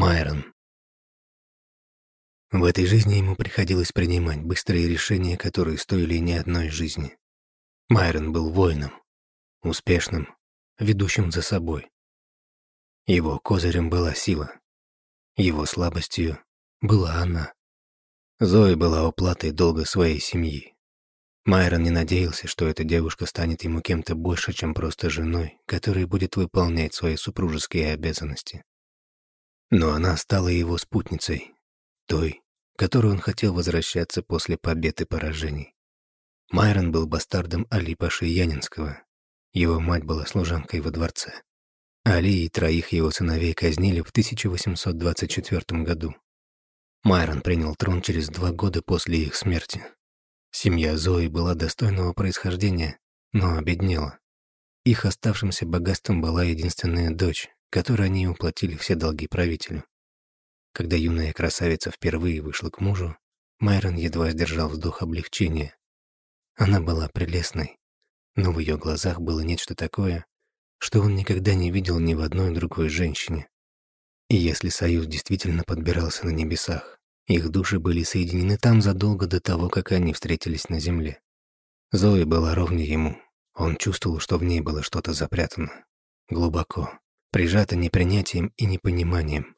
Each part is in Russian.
Майрон. В этой жизни ему приходилось принимать быстрые решения, которые стоили не одной жизни. Майрон был воином, успешным, ведущим за собой. Его козырем была сила. Его слабостью была она. Зои была уплатой долга своей семьи. Майрон не надеялся, что эта девушка станет ему кем-то больше, чем просто женой, которая будет выполнять свои супружеские обязанности. Но она стала его спутницей, той, которой он хотел возвращаться после побед и поражений. Майрон был бастардом Али Паши Янинского. Его мать была служанкой во дворце. Али и троих его сыновей казнили в 1824 году. Майрон принял трон через два года после их смерти. Семья Зои была достойного происхождения, но обеднела. Их оставшимся богатством была единственная дочь, которой они уплатили все долги правителю. Когда юная красавица впервые вышла к мужу, Майрон едва сдержал вздох облегчения. Она была прелестной, но в ее глазах было нечто такое, что он никогда не видел ни в одной другой женщине. И если союз действительно подбирался на небесах, их души были соединены там задолго до того, как они встретились на земле. Зои была ровнее ему. Он чувствовал, что в ней было что-то запрятано. Глубоко, прижата непринятием и непониманием.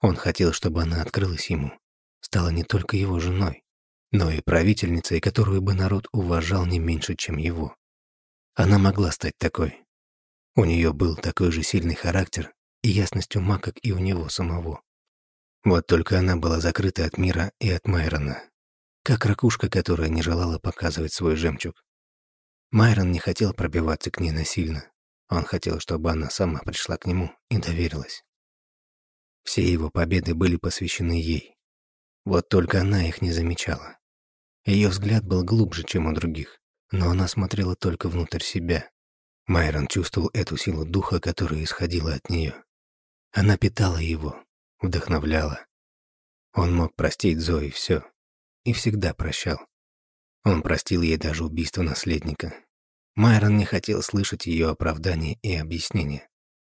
Он хотел, чтобы она открылась ему, стала не только его женой, но и правительницей, которую бы народ уважал не меньше, чем его. Она могла стать такой. У нее был такой же сильный характер и ясность ума, как и у него самого. Вот только она была закрыта от мира и от Майрона, как ракушка, которая не желала показывать свой жемчуг. Майрон не хотел пробиваться к ней насильно, он хотел, чтобы она сама пришла к нему и доверилась. Все его победы были посвящены ей. Вот только она их не замечала. Ее взгляд был глубже, чем у других, но она смотрела только внутрь себя. Майрон чувствовал эту силу духа, которая исходила от нее. Она питала его, вдохновляла. Он мог простить Зои все и всегда прощал. Он простил ей даже убийство наследника, Майрон не хотел слышать ее оправдания и объяснения,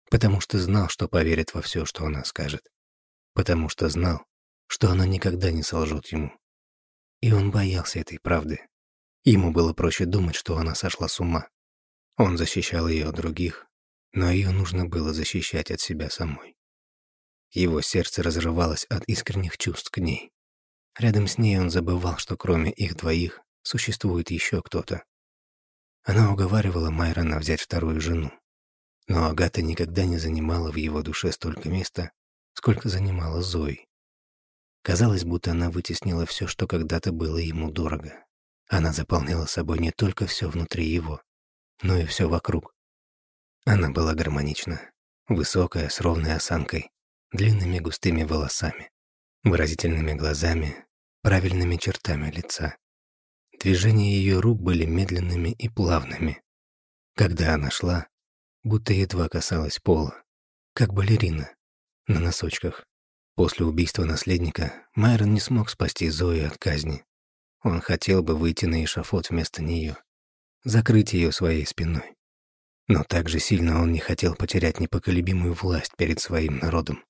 потому что знал, что поверит во все, что она скажет, потому что знал, что она никогда не солжет ему. И он боялся этой правды. Ему было проще думать, что она сошла с ума. Он защищал ее от других, но ее нужно было защищать от себя самой. Его сердце разрывалось от искренних чувств к ней. Рядом с ней он забывал, что кроме их двоих существует еще кто-то, она уговаривала Майрона взять вторую жену. Но Агата никогда не занимала в его душе столько места, сколько занимала Зои. Казалось, будто она вытеснила все, что когда-то было ему дорого. Она заполняла собой не только все внутри его, но и все вокруг. Она была гармонична, высокая, с ровной осанкой, длинными густыми волосами, выразительными глазами, правильными чертами лица. Движения ее рук были медленными и плавными. Когда она шла, будто едва касалась пола, как балерина, на носочках. После убийства наследника Майрон не смог спасти Зои от казни. Он хотел бы выйти на эшафот вместо нее, закрыть ее своей спиной. Но также сильно он не хотел потерять непоколебимую власть перед своим народом.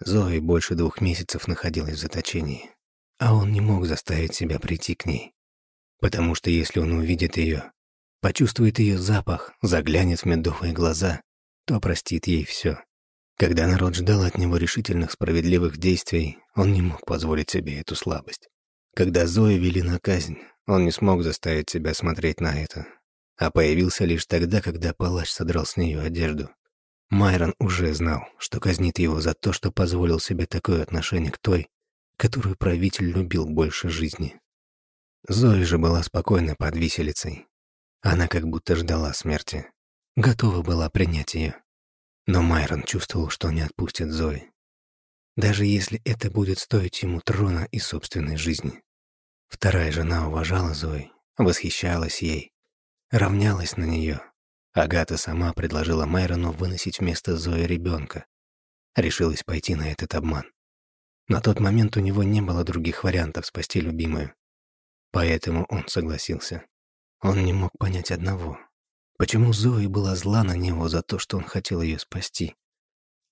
Зои больше двух месяцев находилась в заточении, а он не мог заставить себя прийти к ней. Потому что если он увидит ее, почувствует ее запах, заглянет в медовые глаза, то простит ей все. Когда народ ждал от него решительных справедливых действий, он не мог позволить себе эту слабость. Когда Зои вели на казнь, он не смог заставить себя смотреть на это, а появился лишь тогда, когда палач содрал с нее одежду. Майрон уже знал, что казнит его за то, что позволил себе такое отношение к той, которую правитель любил больше жизни. Зои же была спокойна под виселицей. Она как будто ждала смерти. Готова была принять ее. Но Майрон чувствовал, что не отпустит Зои. Даже если это будет стоить ему трона и собственной жизни. Вторая жена уважала Зои, восхищалась ей, равнялась на нее. Агата сама предложила Майрону выносить вместо Зои ребенка. Решилась пойти на этот обман. На тот момент у него не было других вариантов спасти любимую. Поэтому он согласился. Он не мог понять одного. Почему Зои была зла на него за то, что он хотел ее спасти?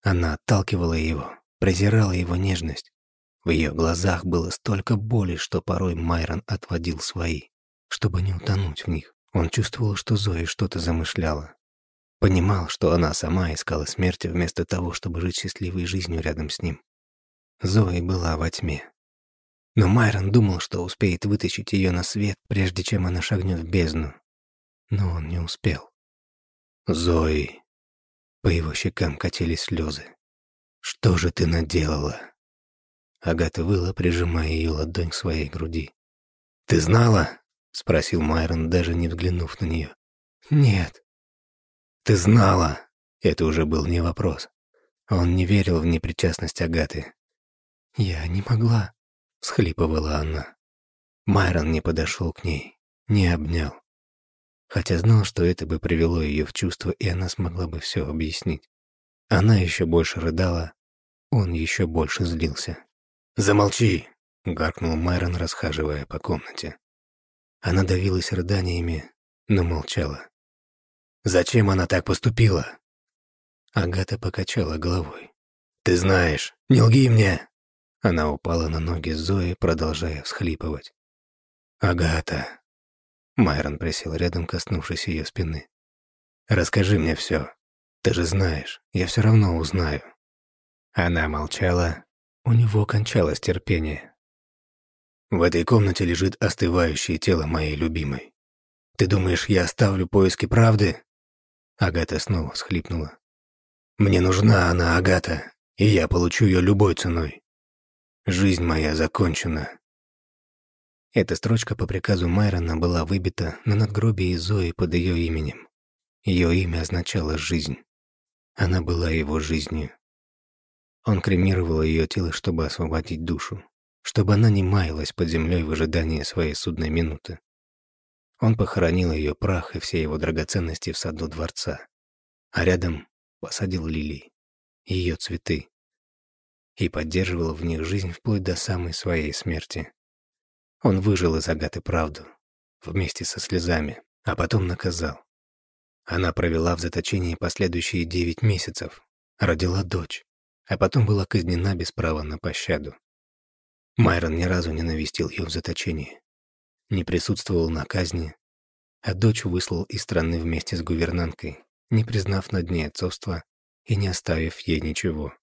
Она отталкивала его, презирала его нежность. В ее глазах было столько боли, что порой Майрон отводил свои, чтобы не утонуть в них. Он чувствовал, что Зои что-то замышляла. Понимал, что она сама искала смерти вместо того, чтобы жить счастливой жизнью рядом с ним. Зои была во тьме. Но Майрон думал, что успеет вытащить ее на свет, прежде чем она шагнет в бездну. Но он не успел. Зои. По его щекам катились слезы. «Что же ты наделала?» Агата выла, прижимая ее ладонь к своей груди. «Ты знала?» — спросил Майрон, даже не взглянув на нее. «Нет». «Ты знала?» Это уже был не вопрос. Он не верил в непричастность Агаты. «Я не могла», — схлипывала она. Майрон не подошел к ней, не обнял. Хотя знал, что это бы привело ее в чувство, и она смогла бы все объяснить. Она еще больше рыдала, он еще больше злился. «Замолчи!» — гаркнул Майрон, расхаживая по комнате. Она давилась рыданиями, но молчала. «Зачем она так поступила?» Агата покачала головой. «Ты знаешь, не лги мне!» Она упала на ноги Зои, продолжая всхлипывать. «Агата!» Майрон присел рядом, коснувшись ее спины. «Расскажи мне все. Ты же знаешь, я все равно узнаю». Она молчала, у него кончалось терпение. В этой комнате лежит остывающее тело моей любимой. Ты думаешь, я оставлю поиски правды? Агата снова всхлипнула. Мне нужна она, Агата, и я получу ее любой ценой. Жизнь моя закончена. Эта строчка по приказу Майрона была выбита на надгробии Зои под ее именем. Ее имя означало «жизнь». Она была его жизнью. Он кремировал ее тело, чтобы освободить душу, чтобы она не маялась под землей в ожидании своей судной минуты. Он похоронил ее прах и все его драгоценности в саду дворца, а рядом посадил лилии, ее цветы, и поддерживал в них жизнь вплоть до самой своей смерти. Он выжил из Агаты правду, вместе со слезами, а потом наказал. Она провела в заточении последующие девять месяцев, родила дочь, а потом была казнена без права на пощаду. Майрон ни разу не навестил ее в заточении, не присутствовал на казни, а дочь выслал из страны вместе с гувернанткой, не признав над ней отцовства и не оставив ей ничего.